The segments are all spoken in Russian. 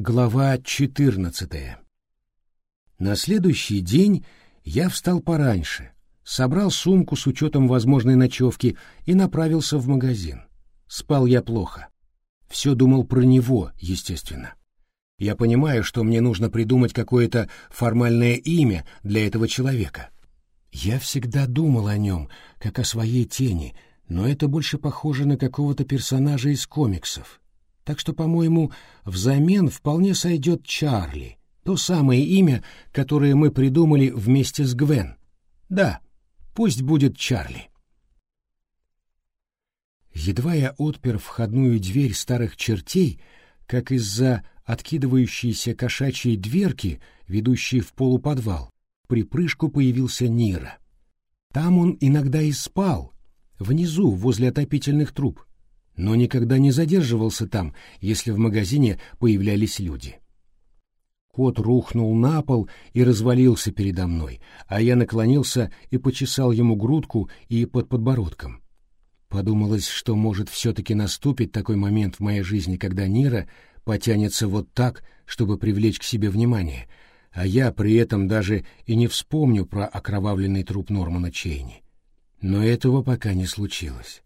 Глава 14 На следующий день я встал пораньше, собрал сумку с учетом возможной ночевки и направился в магазин. Спал я плохо. Все думал про него, естественно. Я понимаю, что мне нужно придумать какое-то формальное имя для этого человека. Я всегда думал о нем, как о своей тени, но это больше похоже на какого-то персонажа из комиксов. Так что, по-моему, взамен вполне сойдет Чарли, то самое имя, которое мы придумали вместе с Гвен. Да, пусть будет Чарли. Едва я отпер входную дверь старых чертей, как из-за откидывающейся кошачьей дверки, ведущей в полуподвал, при прыжку появился Нира. Там он иногда и спал, внизу, возле отопительных труб но никогда не задерживался там, если в магазине появлялись люди. Кот рухнул на пол и развалился передо мной, а я наклонился и почесал ему грудку и под подбородком. Подумалось, что, может, все-таки наступит такой момент в моей жизни, когда Нира потянется вот так, чтобы привлечь к себе внимание, а я при этом даже и не вспомню про окровавленный труп Нормана Чейни. Но этого пока не случилось.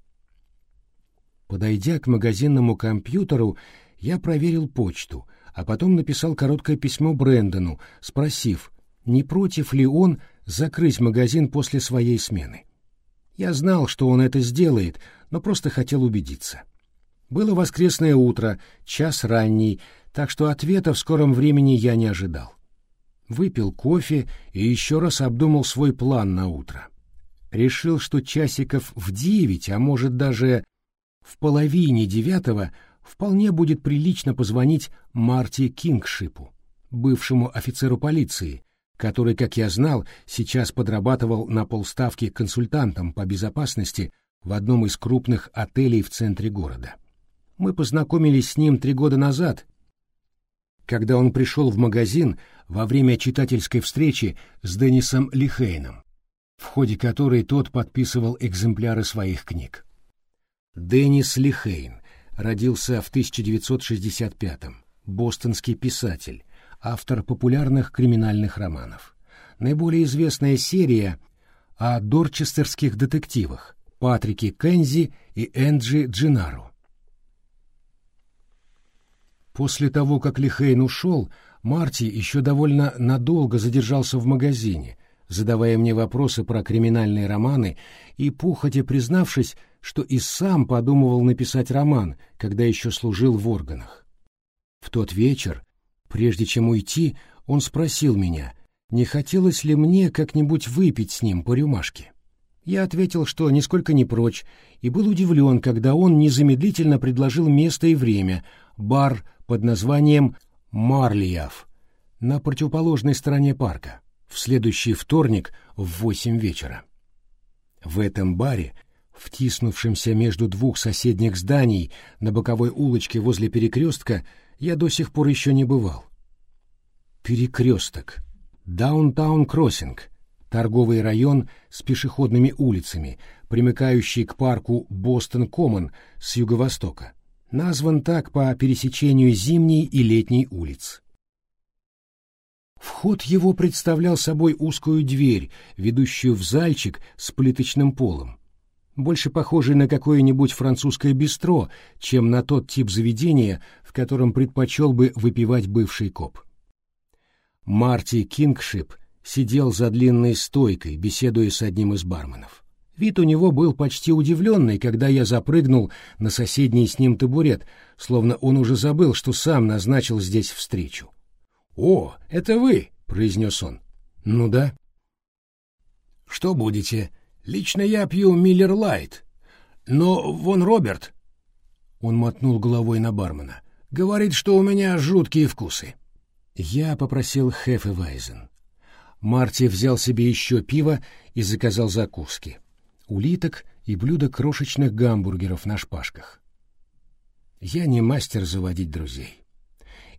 Подойдя к магазинному компьютеру, я проверил почту, а потом написал короткое письмо Брэндону, спросив, не против ли он закрыть магазин после своей смены. Я знал, что он это сделает, но просто хотел убедиться. Было воскресное утро, час ранний, так что ответа в скором времени я не ожидал. Выпил кофе и еще раз обдумал свой план на утро. Решил, что часиков в девять, а может даже в половине девятого вполне будет прилично позвонить Марти Кингшипу, бывшему офицеру полиции, который, как я знал, сейчас подрабатывал на полставки консультантом по безопасности в одном из крупных отелей в центре города. Мы познакомились с ним три года назад, когда он пришел в магазин во время читательской встречи с Деннисом Лихейном, в ходе которой тот подписывал экземпляры своих книг. Деннис Лихейн родился в 1965-м, бостонский писатель, автор популярных криминальных романов. Наиболее известная серия о дорчестерских детективах Патрике Кензи и Энджи Джинару. После того, как Лихейн ушел, Марти еще довольно надолго задержался в магазине, задавая мне вопросы про криминальные романы и, пухотя признавшись, что и сам подумывал написать роман, когда еще служил в органах. В тот вечер, прежде чем уйти, он спросил меня, не хотелось ли мне как-нибудь выпить с ним по рюмашке. Я ответил, что нисколько не прочь, и был удивлен, когда он незамедлительно предложил место и время, бар под названием «Marliave» на противоположной стороне парка, в следующий вторник в восемь вечера. В этом баре втиснувшимся между двух соседних зданий на боковой улочке возле перекрестка, я до сих пор еще не бывал. Перекресток. Downtown Crossing. Торговый район с пешеходными улицами, примыкающий к парку Бостон-Коммон с юго-востока. Назван так по пересечению зимней и летней улиц. Вход его представлял собой узкую дверь, ведущую в зальчик с плиточным полом больше похожий на какое-нибудь французское бистро, чем на тот тип заведения, в котором предпочел бы выпивать бывший коп. Марти Кингшип сидел за длинной стойкой, беседуя с одним из барменов. Вид у него был почти удивленный, когда я запрыгнул на соседний с ним табурет, словно он уже забыл, что сам назначил здесь встречу. «О, это вы!» — произнес он. «Ну да». «Что будете?» Лично я пью Miller Lite. Но вон Роберт, он мотнул головой на бармена, говорит, что у меня жуткие вкусы. Я попросил Хефевайзен. Марти взял себе еще пиво и заказал закуски. Улиток и блюдо крошечных гамбургеров на шпажках. Я не мастер заводить друзей.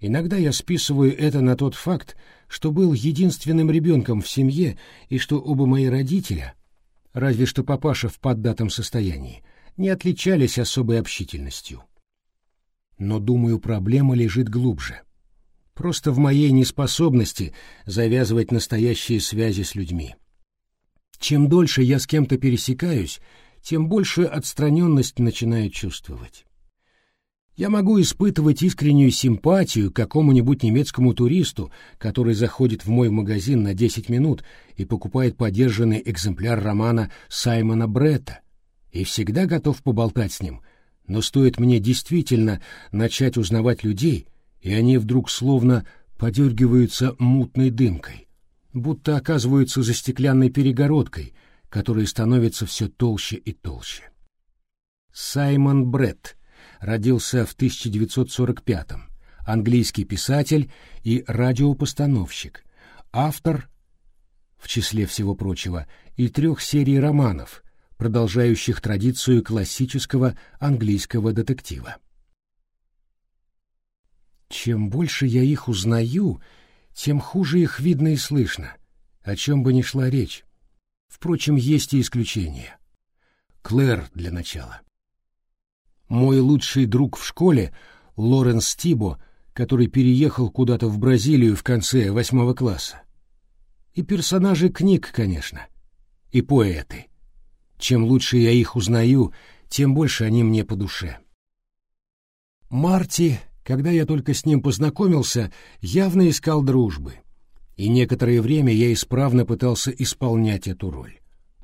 Иногда я списываю это на тот факт, что был единственным ребенком в семье и что оба мои родителя — разве что папаша в поддатом состоянии, не отличались особой общительностью. Но, думаю, проблема лежит глубже. Просто в моей неспособности завязывать настоящие связи с людьми. Чем дольше я с кем-то пересекаюсь, тем больше отстраненность начинаю чувствовать. Я могу испытывать искреннюю симпатию к какому-нибудь немецкому туристу, который заходит в мой магазин на 10 минут и покупает подержанный экземпляр романа Саймона Бретта, и всегда готов поболтать с ним, но стоит мне действительно начать узнавать людей, и они вдруг словно подергиваются мутной дымкой, будто оказываются за стеклянной перегородкой, которая становится все толще и толще. Саймон Бретт родился в 1945-м, английский писатель и радиопостановщик, автор, в числе всего прочего, и трех серий романов, продолжающих традицию классического английского детектива. Чем больше я их узнаю, тем хуже их видно и слышно, о чем бы ни шла речь. Впрочем, есть и исключения. Клэр для начала. Мой лучший друг в школе, Лоренс Тибо, который переехал куда-то в Бразилию в конце восьмого класса. И персонажи книг, конечно. И поэты. Чем лучше я их узнаю, тем больше они мне по душе. Марти, когда я только с ним познакомился, явно искал дружбы. И некоторое время я исправно пытался исполнять эту роль.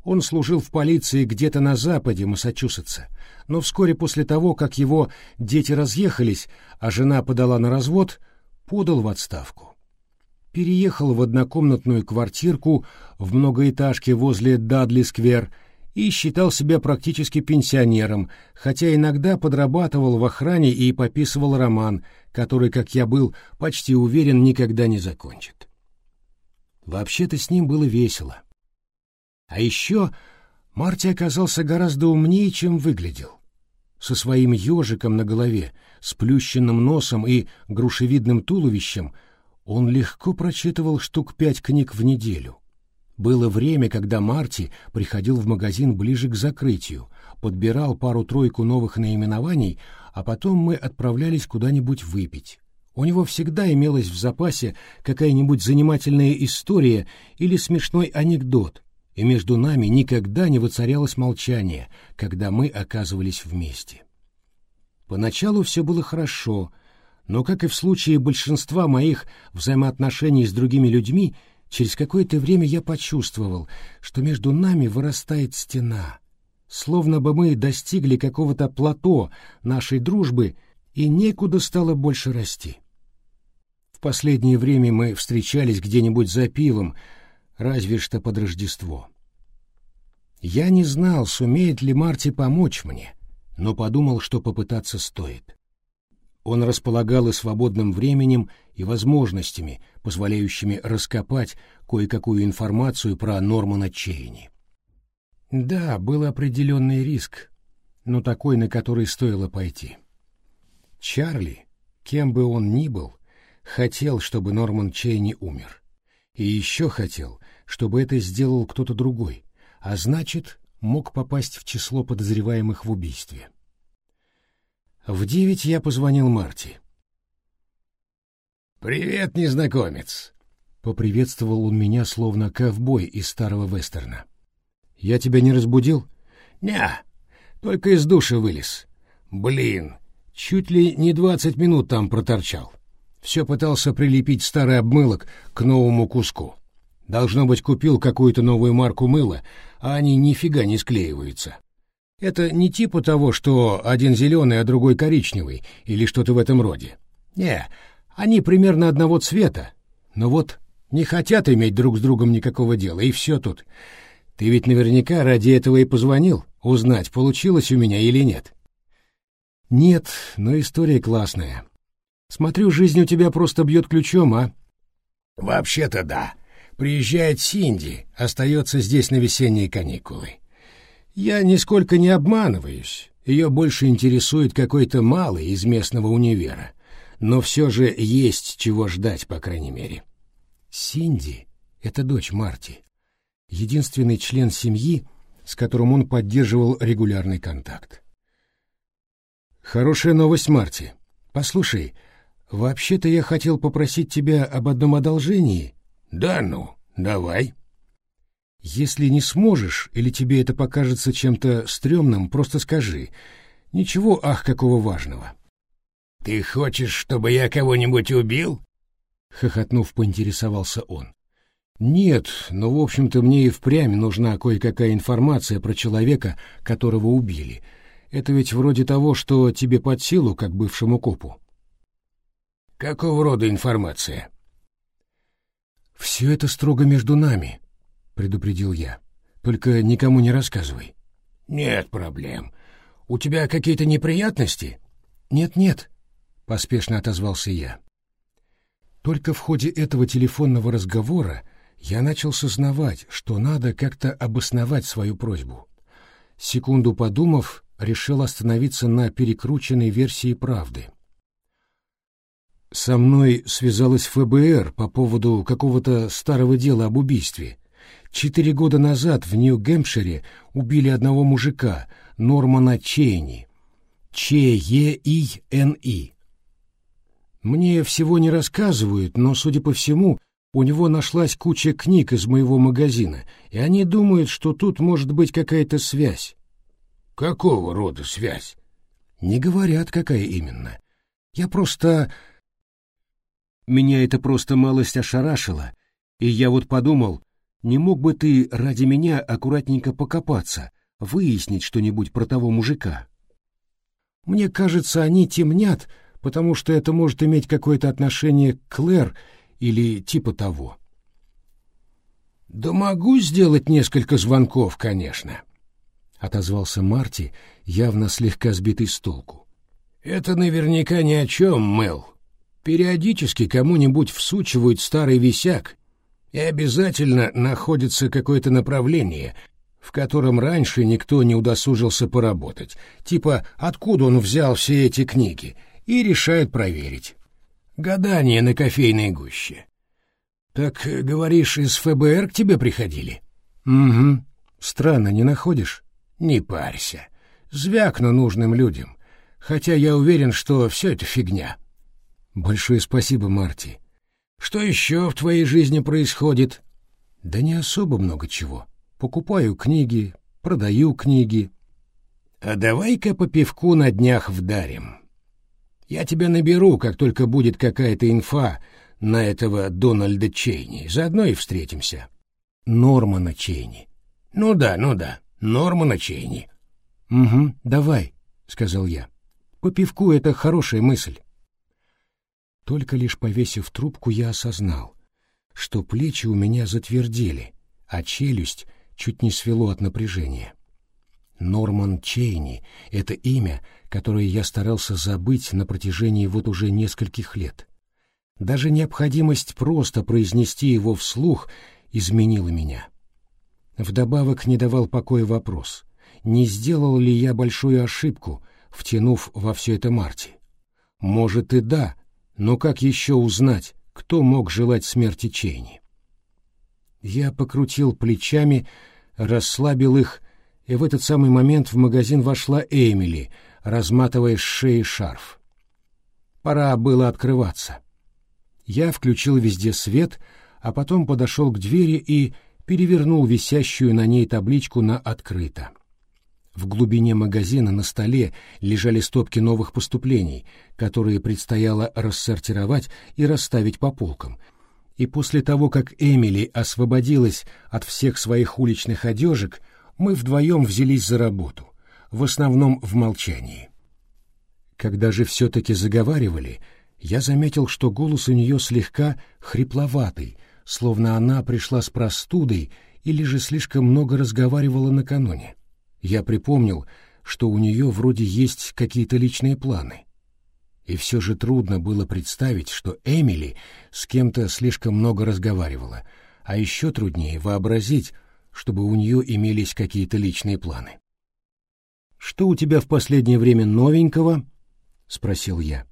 Он служил в полиции где-то на западе Массачусетса, но вскоре после того, как его дети разъехались, а жена подала на развод, подал в отставку. Переехал в однокомнатную квартирку в многоэтажке возле Дадли-сквер и считал себя практически пенсионером, хотя иногда подрабатывал в охране и пописывал роман, который, как я был, почти уверен, никогда не закончит. Вообще-то с ним было весело. А еще Марти оказался гораздо умнее, чем выглядел. Со своим ежиком на голове, сплющенным носом и грушевидным туловищем он легко прочитывал штук пять книг в неделю. Было время, когда Марти приходил в магазин ближе к закрытию, подбирал пару-тройку новых наименований, а потом мы отправлялись куда-нибудь выпить. У него всегда имелась в запасе какая-нибудь занимательная история или смешной анекдот, и между нами никогда не воцарялось молчание, когда мы оказывались вместе. Поначалу все было хорошо, но, как и в случае большинства моих взаимоотношений с другими людьми, через какое-то время я почувствовал, что между нами вырастает стена, словно бы мы достигли какого-то плато нашей дружбы и некуда стало больше расти. В последнее время мы встречались где-нибудь за пивом, разве что под Рождество. Я не знал, сумеет ли Марти помочь мне, но подумал, что попытаться стоит. Он располагал и свободным временем, и возможностями, позволяющими раскопать кое-какую информацию про Нормана Чейни. Да, был определенный риск, но такой, на который стоило пойти. Чарли, кем бы он ни был, хотел, чтобы Норман Чейни умер. И еще хотел, чтобы это сделал кто-то другой, а значит, мог попасть в число подозреваемых в убийстве. В девять я позвонил Марти. «Привет, незнакомец!» — поприветствовал он меня, словно ковбой из старого вестерна. «Я тебя не разбудил?» «Не, только из души вылез. Блин, чуть ли не двадцать минут там проторчал. Все пытался прилепить старый обмылок к новому куску. Должно быть, купил какую-то новую марку мыла, а они нифига не склеиваются. Это не типа того, что один зеленый, а другой коричневый, или что-то в этом роде. Не, они примерно одного цвета, но вот не хотят иметь друг с другом никакого дела, и все тут. Ты ведь наверняка ради этого и позвонил, узнать, получилось у меня или нет. Нет, но история классная. Смотрю, жизнь у тебя просто бьет ключом, а? Вообще-то да. Приезжает Синди, остается здесь на весенние каникулы. Я нисколько не обманываюсь. Ее больше интересует какой-то малый из местного универа. Но все же есть чего ждать, по крайней мере. Синди — это дочь Марти. Единственный член семьи, с которым он поддерживал регулярный контакт. Хорошая новость, Марти. Послушай, Вообще-то я хотел попросить тебя об одном одолжении. Да ну, давай. Если не сможешь, или тебе это покажется чем-то стрёмным, просто скажи. Ничего, ах, какого важного. Ты хочешь, чтобы я кого-нибудь убил? Хохотнув, поинтересовался он. Нет, но, в общем-то, мне и впрямь нужна кое-какая информация про человека, которого убили. Это ведь вроде того, что тебе под силу, как бывшему копу. Какого рода информация? Все это строго между нами, предупредил я. Только никому не рассказывай. Нет проблем. У тебя какие-то неприятности? Нет-нет, поспешно отозвался я. Только в ходе этого телефонного разговора я начал сознавать, что надо как-то обосновать свою просьбу. Секунду подумав, решил остановиться на перекрученной версии правды. Со мной связалась ФБР по поводу какого-то старого дела об убийстве. Четыре года назад в Нью-Гэмпшире убили одного мужика, Нормана Чейни. Ч-Е-И-Н-И. Мне всего не рассказывают, но, судя по всему, у него нашлась куча книг из моего магазина, и они думают, что тут может быть какая-то связь. Какого рода связь? Не говорят, какая именно. Я просто... Меня это просто малость ошарашило, и я вот подумал, не мог бы ты ради меня аккуратненько покопаться, выяснить что-нибудь про того мужика? Мне кажется, они темнят, потому что это может иметь какое-то отношение к Клэр или типа того. «Да могу сделать несколько звонков, конечно», — отозвался Марти, явно слегка сбитый с толку. «Это наверняка ни о чем, Мэл. Периодически кому-нибудь всучивают старый висяк, и обязательно находится какое-то направление, в котором раньше никто не удосужился поработать, типа «откуда он взял все эти книги?» и решают проверить. Гадание на кофейной гуще. Так, говоришь, из ФБР к тебе приходили? Угу. Странно, не находишь? Не парься. Звякну нужным людям. Хотя я уверен, что все это фигня. Большое спасибо, Марти. Что еще в твоей жизни происходит? Да не особо много чего. Покупаю книги, продаю книги. А давай-ка по пивку на днях вдарим. Я тебя наберу, как только будет какая-то инфа на этого Дональда Чейни. Заодно и встретимся. Нормана Чейни. Ну да, ну да, Нормана Чейни. Угу, давай, сказал я. По пивку это хорошая мысль. Только лишь повесив трубку, я осознал, что плечи у меня затвердели, а челюсть чуть не свело от напряжения. Норман Чейни — это имя, которое я старался забыть на протяжении вот уже нескольких лет. Даже необходимость просто произнести его вслух изменила меня. Вдобавок не давал покоя вопрос, не сделал ли я большую ошибку, втянув во все это Марти. Может и да, но как еще узнать, кто мог желать смерти Чейни? Я покрутил плечами, расслабил их, и в этот самый момент в магазин вошла Эмили, разматывая с шеи шарф. Пора было открываться. Я включил везде свет, а потом подошел к двери и перевернул висящую на ней табличку на «открыто». В глубине магазина на столе лежали стопки новых поступлений, которые предстояло рассортировать и расставить по полкам. И после того, как Эмили освободилась от всех своих уличных одежек, мы вдвоем взялись за работу, в основном в молчании. Когда же все-таки заговаривали, я заметил, что голос у нее слегка хрипловатый, словно она пришла с простудой или же слишком много разговаривала накануне. Я припомнил, что у нее вроде есть какие-то личные планы. И все же трудно было представить, что Эмили с кем-то слишком много разговаривала, а еще труднее вообразить, чтобы у нее имелись какие-то личные планы. «Что у тебя в последнее время новенького?» — спросил я.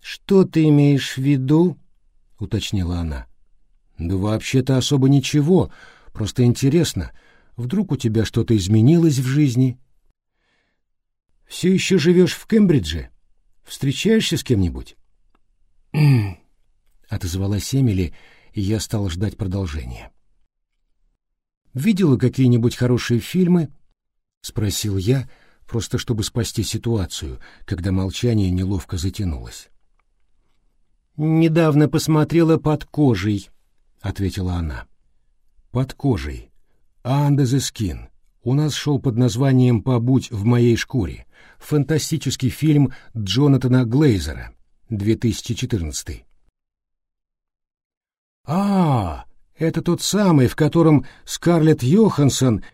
«Что ты имеешь в виду?» — уточнила она. «Да вообще-то особо ничего, просто интересно, вдруг у тебя что-то изменилось в жизни?» «Все еще живешь в Кембридже? Встречаешься с кем-нибудь?» отозвалась Эмили, и я стал ждать продолжения. «Видела какие-нибудь хорошие фильмы?» — спросил я, просто чтобы спасти ситуацию, когда молчание неловко затянулось. «Недавно посмотрела «Под кожей», — ответила она. «Под кожей. Under. У нас шел под названием «Побудь в моей шкуре». Фантастический фильм Джонатана Глейзера, 2014. А, это тот самый, в котором Скарлетт Йоханссон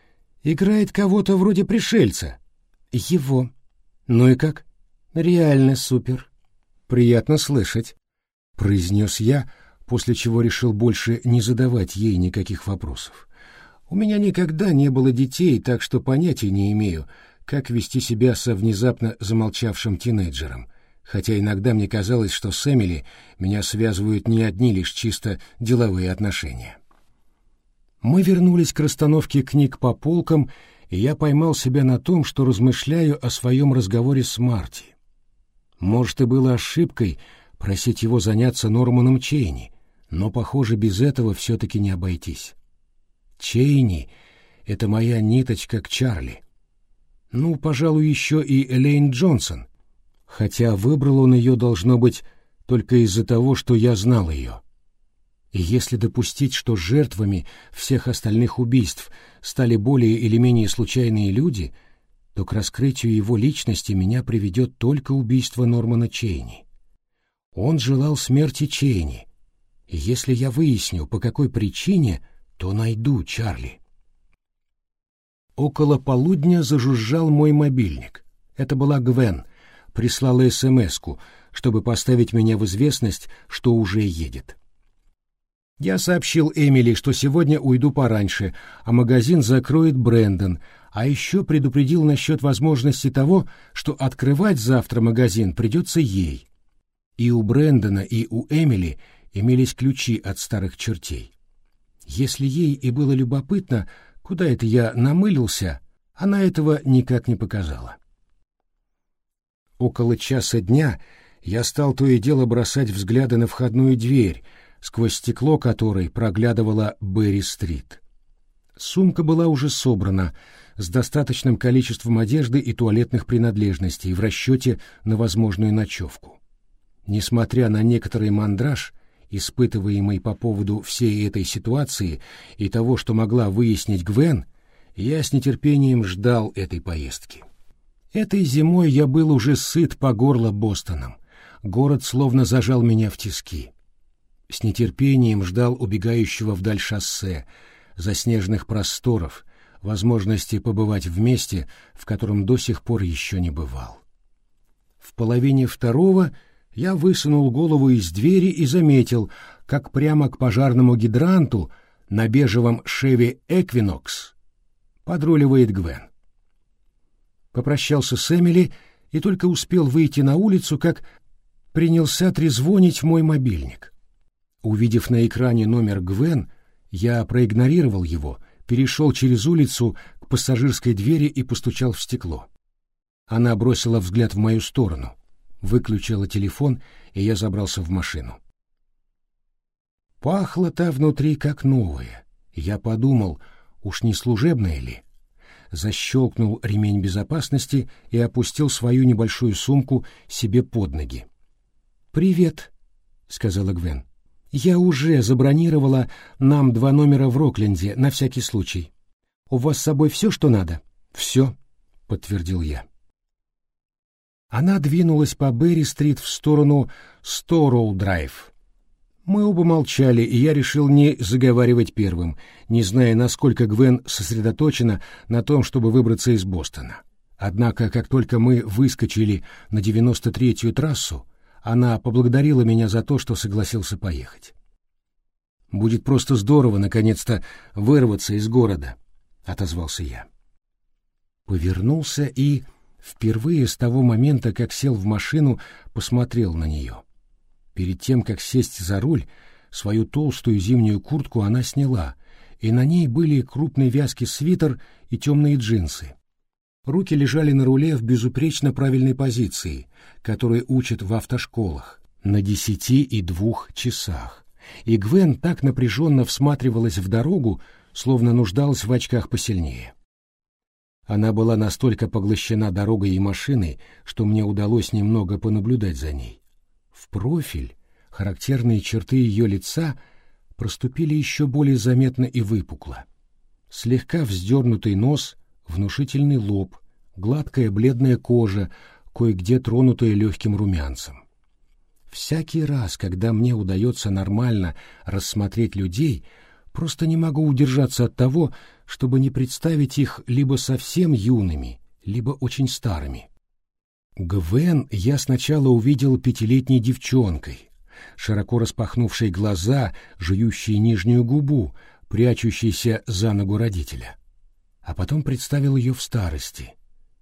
играет кого-то вроде пришельца. Его. Ну и как? Реально супер. Приятно слышать, произнес я, после чего решил больше не задавать ей никаких вопросов. У меня никогда не было детей, так что понятия не имею, как вести себя со внезапно замолчавшим тинейджером, хотя иногда мне казалось, что с Эмили меня связывают не одни лишь чисто деловые отношения. Мы вернулись к расстановке книг по полкам, и я поймал себя на том, что размышляю о своем разговоре с Марти. Может, и было ошибкой просить его заняться Норманом Чейни, но, похоже, без этого все-таки не обойтись. Чейни — это моя ниточка к Чарли. Ну, пожалуй, еще и Элейн Джонсон, хотя выбрал он ее, должно быть, только из-за того, что я знал ее. И если допустить, что жертвами всех остальных убийств стали более или менее случайные люди, то к раскрытию его личности меня приведет только убийство Нормана Чейни. Он желал смерти Чейни, и если я выясню, по какой причине, то найду Чарли. Около полудня зажужжал мой мобильник. Это была Гвен, прислала смс чтобы поставить меня в известность, что уже едет. Я сообщил Эмили, что сегодня уйду пораньше, а магазин закроет Брэндон, а еще предупредил насчет возможности того, что открывать завтра магазин придется ей. И у Брэндона, и у Эмили имелись ключи от старых чертей. Если ей и было любопытно, куда это я намылился, она этого никак не показала. Около часа дня я стал то и дело бросать взгляды на входную дверь, сквозь стекло которой проглядывала Берри-стрит. Сумка была уже собрана, с достаточным количеством одежды и туалетных принадлежностей в расчете на возможную ночевку. Несмотря на некоторый мандраж, испытываемый по поводу всей этой ситуации и того, что могла выяснить Гвен, я с нетерпением ждал этой поездки. Этой зимой я был уже сыт по горло Бостоном. Город словно зажал меня в тиски. С нетерпением ждал убегающего вдаль шоссе, заснеженных просторов, возможности побывать в месте, в котором до сих пор еще не бывал. В половине второго я высунул голову из двери и заметил, как прямо к пожарному гидранту на бежевом «Шеви Эквинокс» подруливает Гвен. Попрощался с Эмили и только успел выйти на улицу, как принялся трезвонить мой мобильник. Увидев на экране номер Гвен, я проигнорировал его, перешел через улицу к пассажирской двери и постучал в стекло. Она бросила взгляд в мою сторону — выключила телефон, и я забрался в машину. Пахло та внутри как новое. Я подумал, уж не служебное ли? Защелкнул ремень безопасности и опустил свою небольшую сумку себе под ноги. «Привет», — сказала Гвен. «Я уже забронировала нам два номера в Рокленде на всякий случай. У вас с собой все, что надо?» «Все», — подтвердил я. Она двинулась по Берри-стрит в сторону Стороу-драйв. Мы оба молчали, и я решил не заговаривать первым, не зная, насколько Гвен сосредоточена на том, чтобы выбраться из Бостона. Однако, как только мы выскочили на 93-ю трассу, она поблагодарила меня за то, что согласился поехать. «Будет просто здорово, наконец-то, вырваться из города», — отозвался я. Повернулся и Впервые с того момента, как сел в машину, посмотрел на нее. Перед тем, как сесть за руль, свою толстую зимнюю куртку она сняла, и на ней были крупный вязкий свитер и темные джинсы. Руки лежали на руле в безупречно правильной позиции, которые учат в автошколах, на десяти и двух часах, и Гвен так напряженно всматривалась в дорогу, словно нуждалась в очках посильнее. Она была настолько поглощена дорогой и машиной, что мне удалось немного понаблюдать за ней. В профиль характерные черты ее лица проступили еще более заметно и выпукло. Слегка вздернутый нос, внушительный лоб, гладкая бледная кожа, кое-где тронутая легким румянцем. Всякий раз, когда мне удается нормально рассмотреть людей, просто не могу удержаться от того, чтобы не представить их либо совсем юными, либо очень старыми. Гвен я сначала увидел пятилетней девчонкой, широко распахнувшей глаза, жующей нижнюю губу, прячущейся за ногу родителя. А потом представил ее в старости.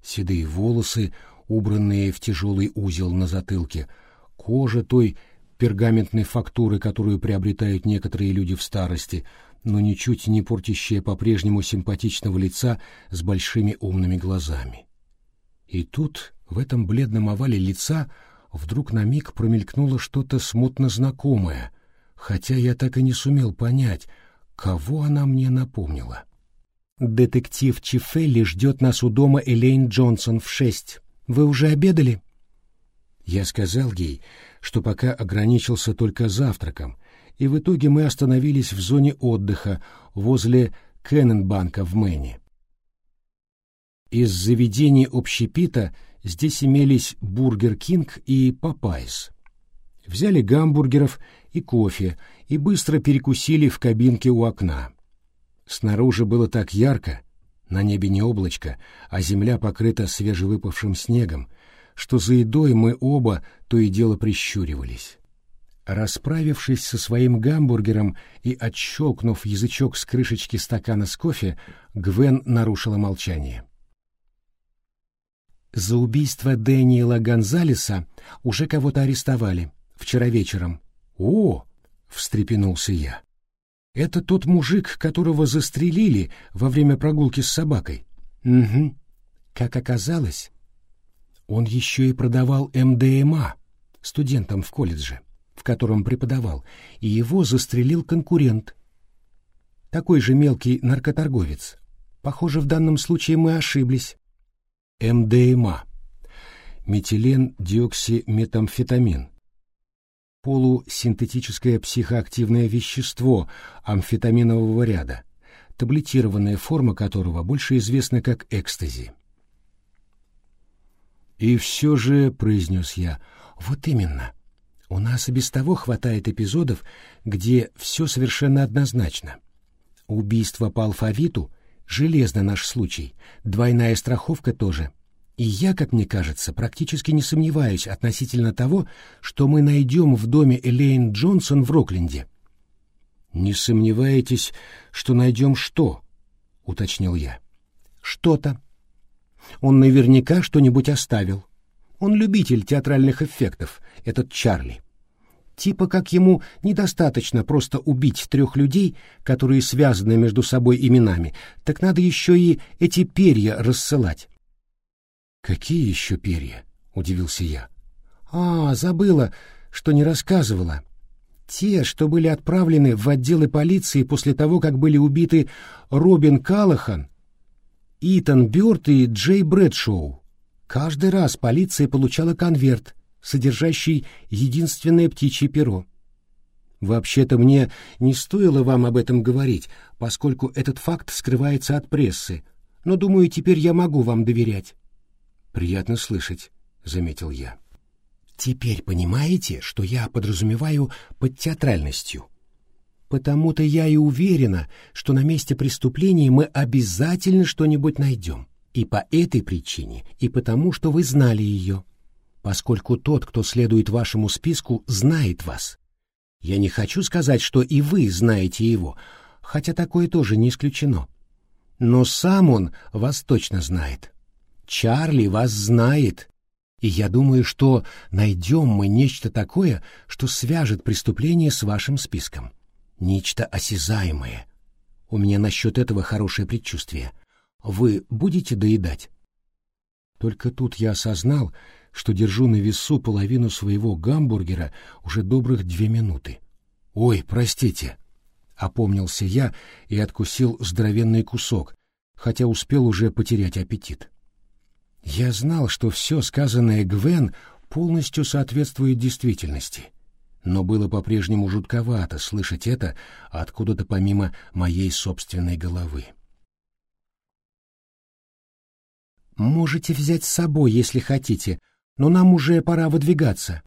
Седые волосы, убранные в тяжелый узел на затылке, кожа той пергаментной фактуры, которую приобретают некоторые люди в старости, но ничуть не портящая по-прежнему симпатичного лица с большими умными глазами. И тут, в этом бледном овале лица, вдруг на миг промелькнуло что-то смутно знакомое, хотя я так и не сумел понять, кого она мне напомнила. «Детектив Чифелли ждет нас у дома Элейн Джонсон в шесть. Вы уже обедали?» Я сказал ей, что пока ограничился только завтраком, и в итоге мы остановились в зоне отдыха возле Кенненбанка в Мэне. Из заведений общепита здесь имелись Burger King и Popeyes. Взяли гамбургеров и кофе и быстро перекусили в кабинке у окна. Снаружи было так ярко, на небе не облачко, а земля покрыта свежевыпавшим снегом, что за едой мы оба то и дело прищуривались. Расправившись со своим гамбургером и отщелкнув язычок с крышечки стакана с кофе, Гвен нарушила молчание. «За убийство Дэниела Гонзалеса уже кого-то арестовали. Вчера вечером». «О!» — встрепенулся я. «Это тот мужик, которого застрелили во время прогулки с собакой». «Угу. Как оказалось, он еще и продавал МДМА студентам в колледже» в котором преподавал, и его застрелил конкурент. Такой же мелкий наркоторговец. Похоже, в данном случае мы ошиблись. МДМА. Метилен диоксиметамфетамин. Полусинтетическое психоактивное вещество амфетаминового ряда, таблетированная форма которого больше известна как экстази. «И все же», — произнес я, — «вот именно». У нас и без того хватает эпизодов, где все совершенно однозначно. Убийство по алфавиту — железно наш случай, двойная страховка тоже. И я, как мне кажется, практически не сомневаюсь относительно того, что мы найдем в доме Элейн Джонсон в Рокленде. «Не сомневаетесь, что найдем что?» — уточнил я. «Что-то. Он наверняка что-нибудь оставил. Он любитель театральных эффектов, этот Чарли. Типа как ему недостаточно просто убить трех людей, которые связаны между собой именами, так надо еще и эти перья рассылать. «Какие еще перья?» — удивился я. «А, забыла, что не рассказывала. Те, что были отправлены в отделы полиции после того, как были убиты Робин Калахан, Итан Бёрд и Джей Брэдшоу. Каждый раз полиция получала конверт, содержащий единственное птичье перо. Вообще-то мне не стоило вам об этом говорить, поскольку этот факт скрывается от прессы, но, думаю, теперь я могу вам доверять. Приятно слышать, — заметил я. Теперь понимаете, что я подразумеваю под театральностью? Потому-то я и уверена, что на месте преступления мы обязательно что-нибудь найдем. И по этой причине, и потому, что вы знали ее. Поскольку тот, кто следует вашему списку, знает вас. Я не хочу сказать, что и вы знаете его, хотя такое тоже не исключено. Но сам он вас точно знает. Чарли вас знает. И я думаю, что найдем мы нечто такое, что свяжет преступление с вашим списком. Нечто осязаемое. У меня насчет этого хорошее предчувствие. Вы будете доедать? Только тут я осознал, что держу на весу половину своего гамбургера уже добрых две минуты. «Ой, простите!» — опомнился я и откусил здоровенный кусок, хотя успел уже потерять аппетит. Я знал, что все сказанное Гвен полностью соответствует действительности, но было по-прежнему жутковато слышать это откуда-то помимо моей собственной головы. «Можете взять с собой, если хотите, но нам уже пора выдвигаться.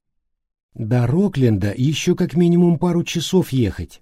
До Рокленда еще как минимум пару часов ехать».